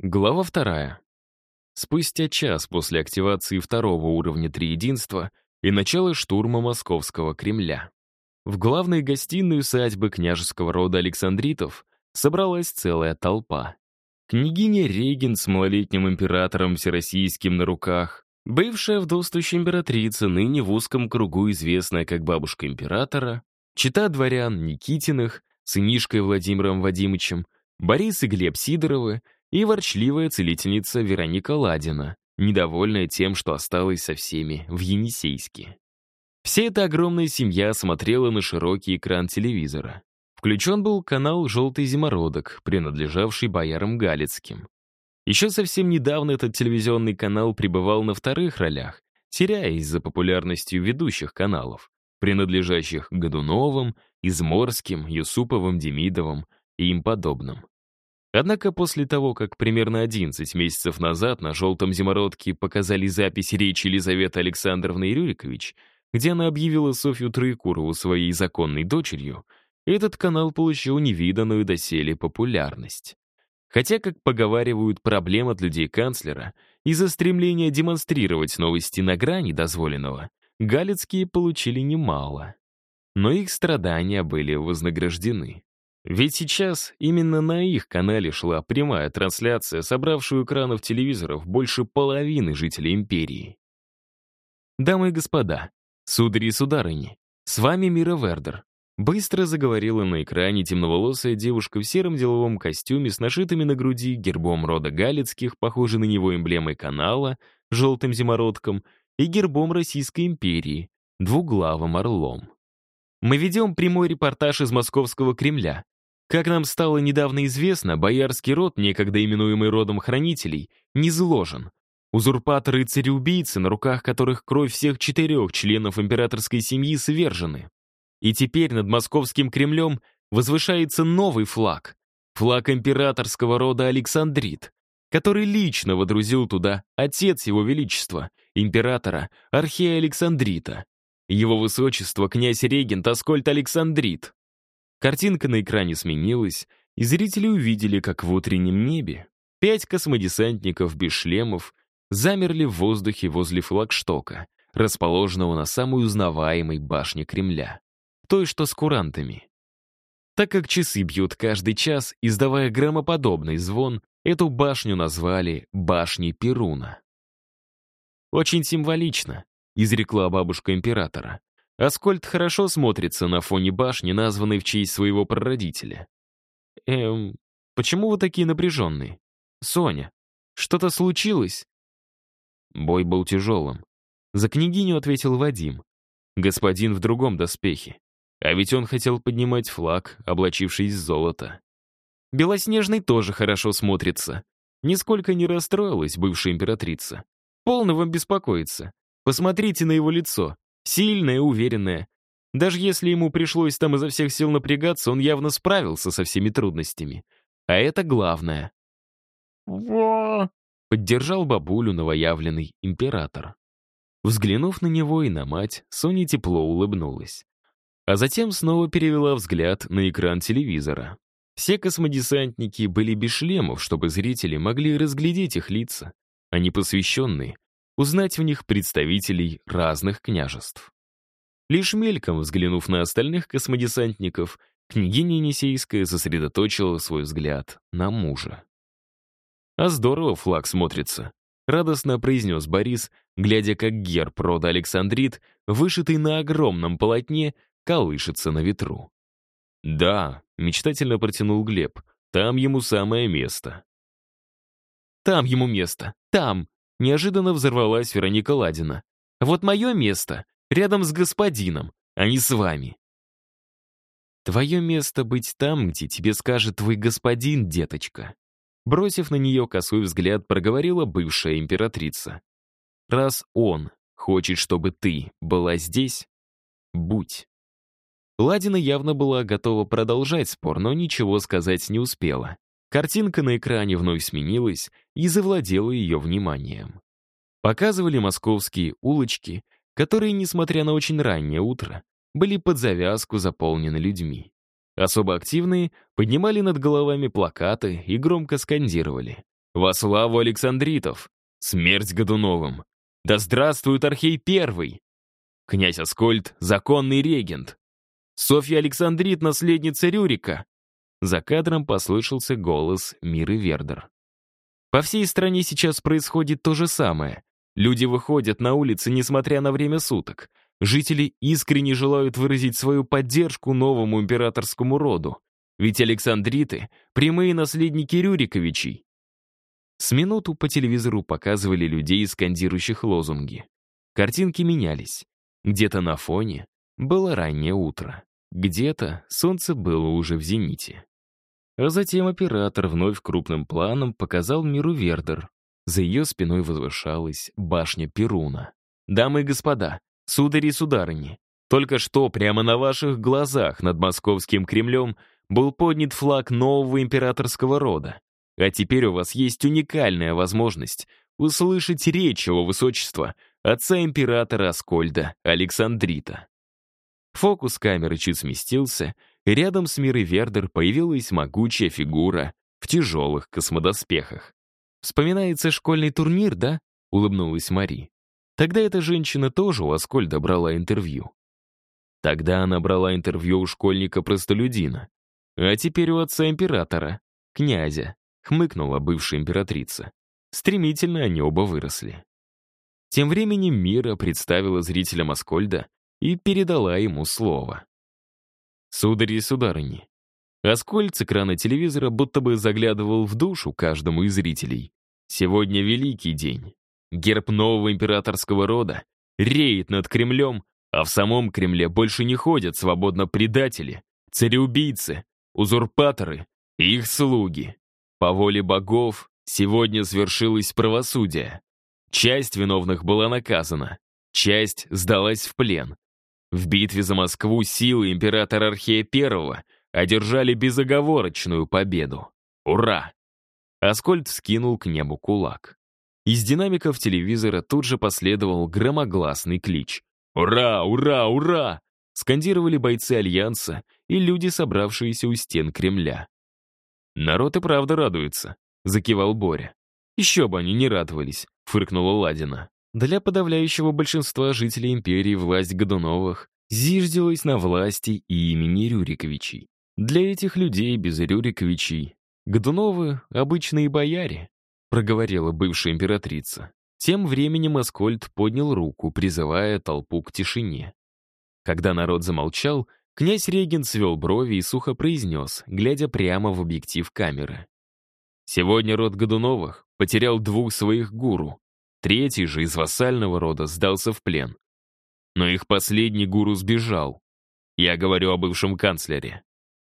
Глава вторая. Спустя час после активации второго уровня Триединства и начала штурма Московского Кремля. В главной гостиной усадьбы княжеского рода Александритов собралась целая толпа. Княгиня Регин с малолетним императором всероссийским на руках, бывшая вдовствующая императрица, ныне в узком кругу известная как бабушка императора, чита дворян Никитиных, сынишкой Владимиром Вадимовичем, Борис и Глеб Сидоровы — и ворчливая целительница Вероника Ладина, недовольная тем, что осталась со всеми в Енисейске. Вся эта огромная семья смотрела на широкий экран телевизора. Включен был канал «Желтый зимородок», принадлежавший боярам Галицким. Еще совсем недавно этот телевизионный канал пребывал на вторых ролях, теряясь за популярностью ведущих каналов, принадлежащих Годуновым, Изморским, Юсуповым, Демидовым и им подобным. Однако после того, как примерно 11 месяцев назад на «желтом зимородке» показали запись речи Елизаветы Александровны Рюрикович, где она объявила Софью Троекурову своей законной дочерью, этот канал получил невиданную доселе популярность. Хотя, как поговаривают, проблем от людей канцлера из-за стремления демонстрировать новости на грани дозволенного, галицкие получили немало. Но их страдания были вознаграждены. Ведь сейчас именно на их канале шла прямая трансляция, собравшую экранов телевизоров больше половины жителей империи. Дамы и господа, судари и сударыни, с вами Мира Вердер. Быстро заговорила на экране темноволосая девушка в сером деловом костюме с нашитыми на груди гербом рода Галицких, похожей на него эмблемой канала, желтым зимородком, и гербом Российской империи, двуглавым орлом. Мы ведем прямой репортаж из Московского Кремля, как нам стало недавно известно, боярский род, некогда именуемый родом хранителей, не зложен. Узурпаторы и цареубийцы, на руках которых кровь всех четырех членов императорской семьи свержены. И теперь над московским Кремлем возвышается новый флаг. Флаг императорского рода Александрит, который лично водрузил туда отец его величества, императора Архея Александрита. Его высочество князь-регент Аскольд Александрит. Картинка на экране сменилась, и зрители увидели, как в утреннем небе пять космодесантников без шлемов замерли в воздухе возле флагштока, расположенного на самой узнаваемой башне Кремля, той, что с курантами. Так как часы бьют каждый час, издавая громоподобный звон, эту башню назвали «башней Перуна». «Очень символично», — изрекла бабушка императора. Аскольд хорошо смотрится на фоне башни, названной в честь своего прародителя. Эм, почему вы такие напряженные? Соня, что-то случилось? Бой был тяжелым. За княгиню ответил Вадим. Господин в другом доспехе. А ведь он хотел поднимать флаг, облачившись в золото. Белоснежный тоже хорошо смотрится. Нисколько не расстроилась бывшая императрица. Полно вам беспокоиться. Посмотрите на его лицо. Сильная и уверенная. Даже если ему пришлось там изо всех сил напрягаться, он явно справился со всеми трудностями. А это главное. «Во!» — поддержал бабулю новоявленный император. Взглянув на него и на мать, Соня тепло улыбнулась. А затем снова перевела взгляд на экран телевизора. Все космодесантники были без шлемов, чтобы зрители могли разглядеть их лица. Они посвященные узнать в них представителей разных княжеств. Лишь мельком взглянув на остальных космодесантников, княгиня Енисейская сосредоточила свой взгляд на мужа. «А здорово флаг смотрится», — радостно произнес Борис, глядя, как герб рода Александрит, вышитый на огромном полотне, колышется на ветру. «Да», — мечтательно протянул Глеб, — «там ему самое место». «Там ему место! Там!» Неожиданно взорвалась Вероника Ладина. «Вот мое место, рядом с господином, а не с вами». «Твое место быть там, где тебе скажет твой господин, деточка». Бросив на нее косой взгляд, проговорила бывшая императрица. «Раз он хочет, чтобы ты была здесь, будь». Ладина явно была готова продолжать спор, но ничего сказать не успела. Картинка на экране вновь сменилась и завладела ее вниманием. Показывали московские улочки, которые, несмотря на очень раннее утро, были под завязку заполнены людьми. Особо активные поднимали над головами плакаты и громко скандировали Во славу Александритов! Смерть Годуновым! Да здравствует Архей Первый! Князь Аскольд — законный регент. Софья Александрит — наследница Рюрика. За кадром послышался голос Миры Вердер. По всей стране сейчас происходит то же самое. Люди выходят на улицы, несмотря на время суток. Жители искренне желают выразить свою поддержку новому императорскому роду. Ведь Александриты — прямые наследники Рюриковичей. С минуту по телевизору показывали людей, скандирующих лозунги. Картинки менялись. Где-то на фоне было раннее утро. Где-то солнце было уже в зените. А затем оператор вновь крупным планом показал миру Вердер. За ее спиной возвышалась башня Перуна. «Дамы и господа, судари и сударыни, только что прямо на ваших глазах над московским Кремлем был поднят флаг нового императорского рода. А теперь у вас есть уникальная возможность услышать речь его высочества, отца императора Аскольда, Александрита. Фокус камеры чуть сместился, рядом с Мирой Вердер появилась могучая фигура в тяжелых космодоспехах. «Вспоминается школьный турнир, да?» — улыбнулась Мари. Тогда эта женщина тоже у Аскольда брала интервью. Тогда она брала интервью у школьника-простолюдина. А теперь у отца императора, князя, хмыкнула бывшая императрица. Стремительно они оба выросли. Тем временем Мира представила зрителям Аскольда и передала ему слово. «Судари и сударыни, Аскольд с экрана телевизора будто бы заглядывал в душу каждому из зрителей. Сегодня великий день. Герб нового императорского рода реет над Кремлем, а в самом Кремле больше не ходят свободно предатели, цареубийцы, узурпаторы и их слуги. По воле богов сегодня свершилось правосудие. Часть виновных была наказана, часть сдалась в плен. В битве за Москву силы императора Архея I одержали безоговорочную победу. Ура! Аскольд вскинул к небу кулак. Из динамиков телевизора тут же последовал громогласный клич. «Ура! Ура! Ура!» скандировали бойцы Альянса и люди, собравшиеся у стен Кремля. «Народ и правда радуется», — закивал Боря. «Еще бы они не радовались», — фыркнула Ладина. Для подавляющего большинства жителей империи власть Годуновых зиждилась на власти и имени Рюриковичей. Для этих людей без Рюриковичей Годуновы — обычные бояре, — проговорила бывшая императрица. Тем временем Аскольд поднял руку, призывая толпу к тишине. Когда народ замолчал, князь Регент свел брови и сухо произнес, глядя прямо в объектив камеры. «Сегодня род Годуновых потерял двух своих гуру. Третий же из вассального рода сдался в плен. Но их последний гуру сбежал. Я говорю о бывшем канцлере.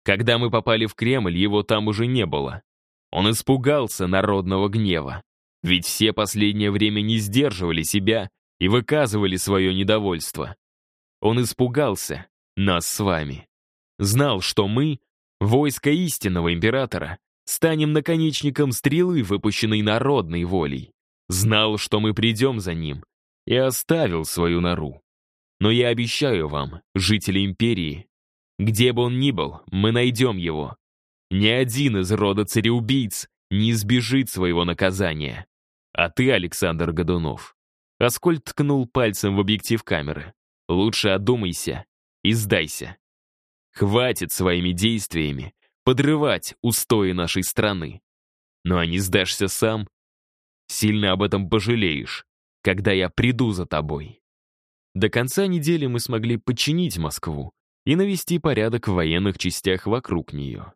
Когда мы попали в Кремль, его там уже не было. Он испугался народного гнева. Ведь все последнее время не сдерживали себя и выказывали свое недовольство. Он испугался нас с вами. Знал, что мы, войско истинного императора, станем наконечником стрелы, выпущенной народной волей. Знал, что мы придем за ним, и оставил свою нору. Но я обещаю вам, жители империи, где бы он ни был, мы найдем его. Ни один из рода цареубийц не избежит своего наказания. А ты, Александр Годунов. Аскольд ткнул пальцем в объектив камеры. Лучше одумайся и сдайся. Хватит своими действиями подрывать устои нашей страны. Ну а не сдашься сам, сильно об этом пожалеешь, когда я приду за тобой. До конца недели мы смогли подчинить Москву и навести порядок в военных частях вокруг нее.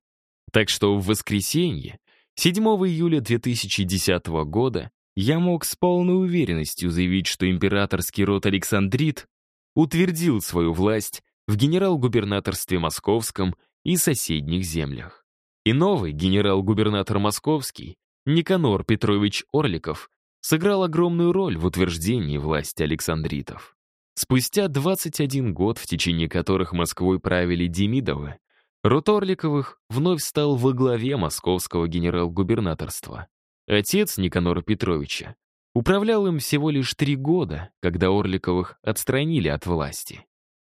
Так что в воскресенье, 7 июля 2010 года, я мог с полной уверенностью заявить, что императорский род Александрит утвердил свою власть в генерал-губернаторстве Московском и соседних землях. И новый генерал-губернатор Московский, Никанор Петрович Орликов, сыграл огромную роль в утверждении власти Александритов. Спустя 21 год, в течение которых Москвой правили Демидовы, Род Орликовых вновь стал во главе московского генерал-губернаторства. Отец Никанора Петровича управлял им всего лишь три года, когда Орликовых отстранили от власти.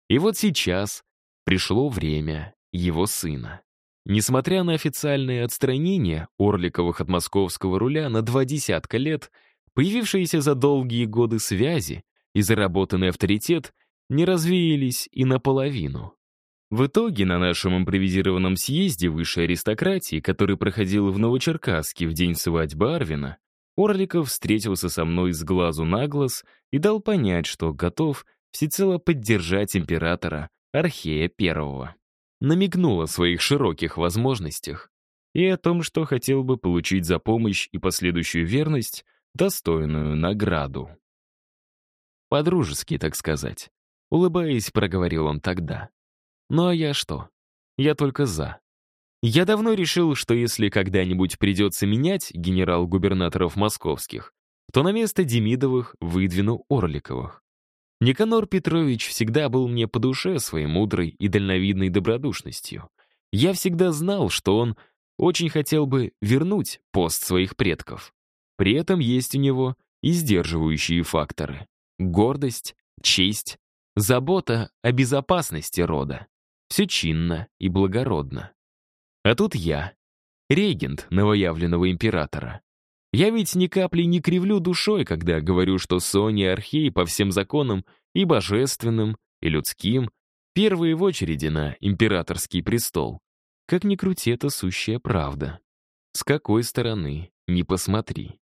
И вот сейчас пришло время его сына. Несмотря на официальное отстранение Орликовых от московского руля на два десятка лет, появившиеся за долгие годы связи и заработанный авторитет не развеялись и наполовину. В итоге на нашем импровизированном съезде высшей аристократии, который проходил в Новочеркасске в день свадьбы Арвина, Орликов встретился со мной с глазу на глаз и дал понять, что готов всецело поддержать императора Архея Первого. Намекнул о своих широких возможностях и о том, что хотел бы получить за помощь и последующую верность достойную награду. По-дружески, так сказать. Улыбаясь, проговорил он тогда. Ну а я что? Я только за. Я давно решил, что если когда-нибудь придется менять генерал-губернаторов московских, то на место Демидовых выдвину Орликовых. Никанор Петрович всегда был мне по душе своей мудрой и дальновидной добродушностью. Я всегда знал, что он очень хотел бы вернуть пост своих предков. При этом есть у него и сдерживающие факторы. Гордость, честь, забота о безопасности рода. Все чинно и благородно. А тут я, регент новоявленного императора. Я ведь ни капли не кривлю душой, когда говорю, что Соня и Архей по всем законам и божественным, и людским, первые в очереди на императорский престол. Как ни крути, это сущая правда. С какой стороны, не посмотри.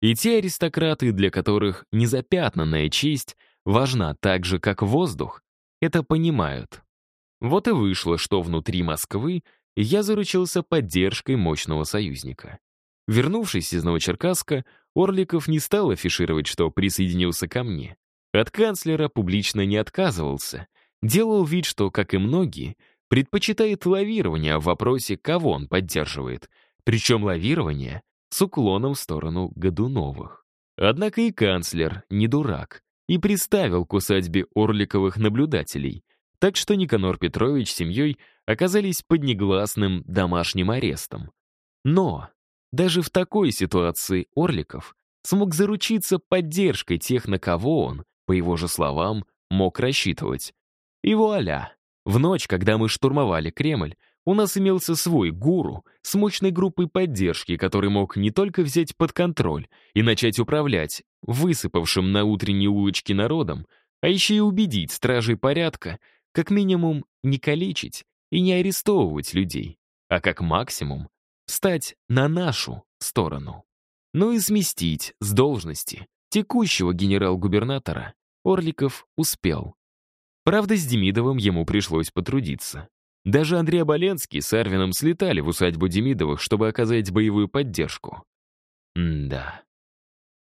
И те аристократы, для которых незапятнанная честь важна так же, как воздух, это понимают. Вот и вышло, что внутри Москвы я заручился поддержкой мощного союзника. Вернувшись из Новочеркасска, Орликов не стал афишировать, что присоединился ко мне. От канцлера публично не отказывался. Делал вид, что, как и многие, предпочитает лавирование в вопросе, кого он поддерживает. Причем лавирование с уклоном в сторону Годуновых. Однако и канцлер не дурак и приставил к усадьбе Орликовых наблюдателей, так что Никанор Петрович с семьей оказались под негласным домашним арестом. Но даже в такой ситуации Орликов смог заручиться поддержкой тех, на кого он, по его же словам, мог рассчитывать. И вуаля! В ночь, когда мы штурмовали Кремль, у нас имелся свой гуру с мощной группой поддержки, который мог не только взять под контроль и начать управлять высыпавшим на утренние улочки народом, а еще и убедить стражей порядка, как минимум не калечить и не арестовывать людей, а как максимум стать на нашу сторону. Ну и сместить с должности текущего генерал-губернатора Орликов успел. Правда, с Демидовым ему пришлось потрудиться. Даже Андрей Оболенский с Арвином слетали в усадьбу Демидовых, чтобы оказать боевую поддержку. М да.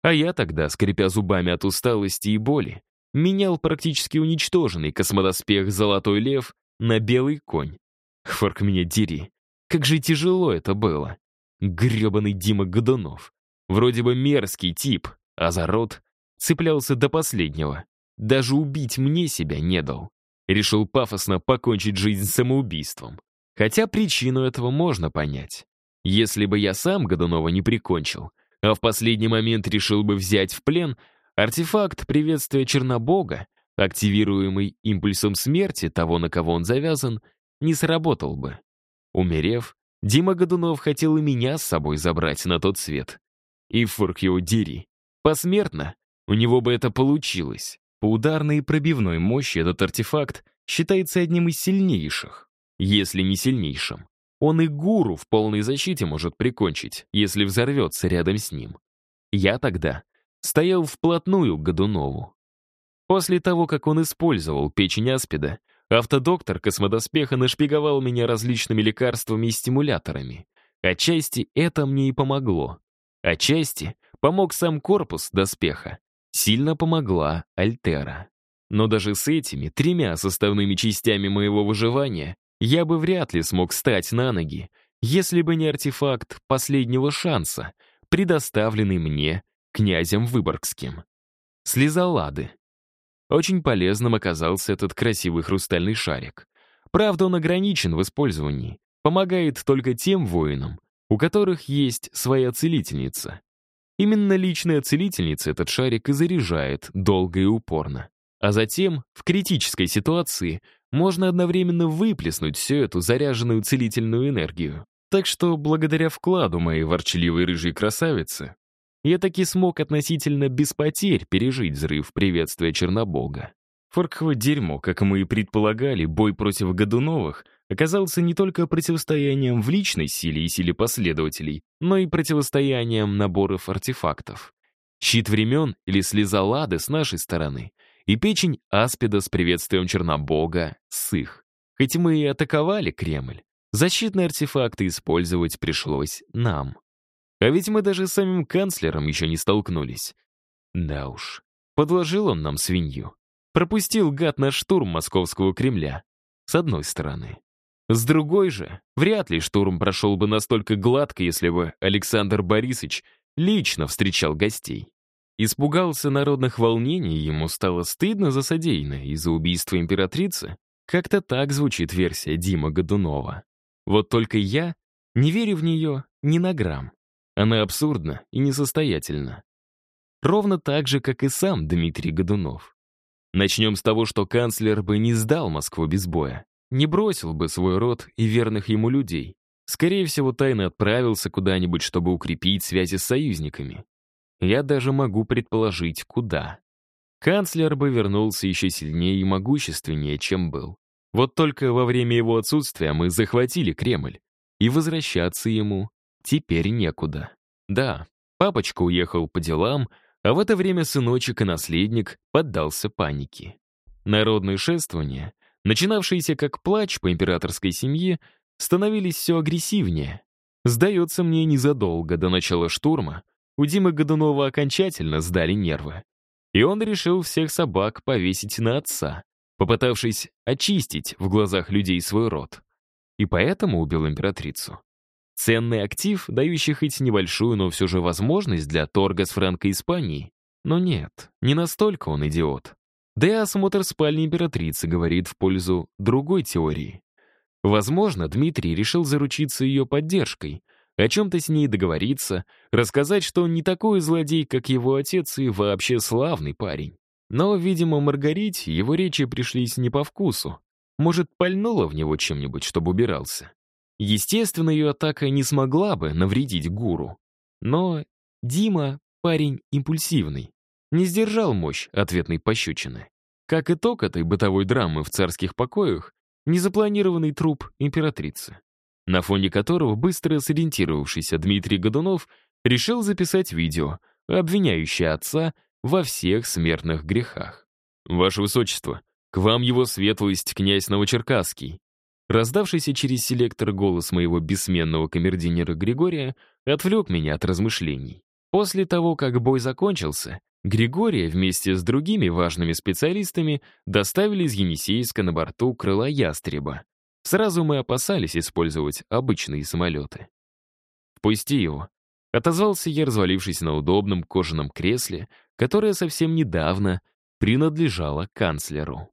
А я тогда, скрипя зубами от усталости и боли, менял практически уничтоженный космодоспех «Золотой лев» на белый конь. Хворк меня дери. Как же тяжело это было. Гребаный Дима Годунов. Вроде бы мерзкий тип, а за рот цеплялся до последнего. Даже убить мне себя не дал. Решил пафосно покончить жизнь самоубийством. Хотя причину этого можно понять. Если бы я сам Годунова не прикончил, а в последний момент решил бы взять в плен, артефакт приветствия Чернобога, активируемый импульсом смерти того, на кого он завязан, не сработал бы. Умерев, Дима Годунов хотел и меня с собой забрать на тот свет. И фурк его дери. Посмертно у него бы это получилось. По ударной и пробивной мощи этот артефакт считается одним из сильнейших, если не сильнейшим. Он и гуру в полной защите может прикончить, если взорвется рядом с ним. Я тогда стоял вплотную к Годунову. После того, как он использовал печень аспида, автодоктор космодоспеха нашпиговал меня различными лекарствами и стимуляторами. Отчасти это мне и помогло. Отчасти помог сам корпус доспеха. Сильно помогла Альтера. Но даже с этими тремя составными частями моего выживания я бы вряд ли смог встать на ноги, если бы не артефакт последнего шанса, предоставленный мне князем Выборгским. Слезолады. Очень полезным оказался этот красивый хрустальный шарик. Правда, он ограничен в использовании, помогает только тем воинам, у которых есть своя целительница. Именно личная целительница этот шарик и заряжает долго и упорно. А затем, в критической ситуации, можно одновременно выплеснуть всю эту заряженную целительную энергию. Так что, благодаря вкладу моей ворчливой рыжей красавицы, я таки смог относительно без потерь пережить взрыв приветствия Чернобога. Форково дерьмо, как мы и предполагали, бой против Годуновых оказался не только противостоянием в личной силе и силе последователей, но и противостоянием наборов артефактов. Щит времен или слеза лады с нашей стороны и печень аспида с приветствием Чернобога с их. Хоть мы и атаковали Кремль, защитные артефакты использовать пришлось нам. А ведь мы даже с самим канцлером еще не столкнулись. Да уж, подложил он нам свинью. Пропустил гад на штурм московского Кремля. С одной стороны. С другой же, вряд ли штурм прошел бы настолько гладко, если бы Александр Борисович лично встречал гостей. Испугался народных волнений, ему стало стыдно за содеянное из-за убийства императрицы. Как-то так звучит версия Дима Годунова. Вот только я не верю в нее ни на грамм. Она абсурдна и несостоятельна. Ровно так же, как и сам Дмитрий Годунов. Начнем с того, что канцлер бы не сдал Москву без боя не бросил бы свой род и верных ему людей. Скорее всего, тайно отправился куда-нибудь, чтобы укрепить связи с союзниками. Я даже могу предположить, куда. Канцлер бы вернулся еще сильнее и могущественнее, чем был. Вот только во время его отсутствия мы захватили Кремль, и возвращаться ему теперь некуда. Да, папочка уехал по делам, а в это время сыночек и наследник поддался панике. Народные шествования начинавшиеся как плач по императорской семье, становились все агрессивнее. Сдается мне, незадолго до начала штурма у Димы Годунова окончательно сдали нервы. И он решил всех собак повесить на отца, попытавшись очистить в глазах людей свой род. И поэтому убил императрицу. Ценный актив, дающий хоть небольшую, но все же возможность для торга с Франко-Испанией. Но нет, не настолько он идиот. Да и осмотр спальни императрицы говорит в пользу другой теории. Возможно, Дмитрий решил заручиться ее поддержкой, о чем-то с ней договориться, рассказать, что он не такой злодей, как его отец, и вообще славный парень. Но, видимо, Маргарите его речи пришлись не по вкусу. Может, пальнула в него чем-нибудь, чтобы убирался. Естественно, ее атака не смогла бы навредить гуру. Но Дима — парень импульсивный не сдержал мощь ответной пощечины. Как итог этой бытовой драмы в царских покоях, незапланированный труп императрицы, на фоне которого быстро сориентировавшийся Дмитрий Годунов решил записать видео, обвиняющее отца во всех смертных грехах. «Ваше Высочество, к вам его светлость князь Новочеркасский». Раздавшийся через селектор голос моего бессменного камердинера Григория отвлек меня от размышлений. После того, как бой закончился, Григория вместе с другими важными специалистами доставили из Енисейска на борту крыла «Ястреба». Сразу мы опасались использовать обычные самолеты. «Впусти его», — отозвался я, развалившись на удобном кожаном кресле, которое совсем недавно принадлежало канцлеру.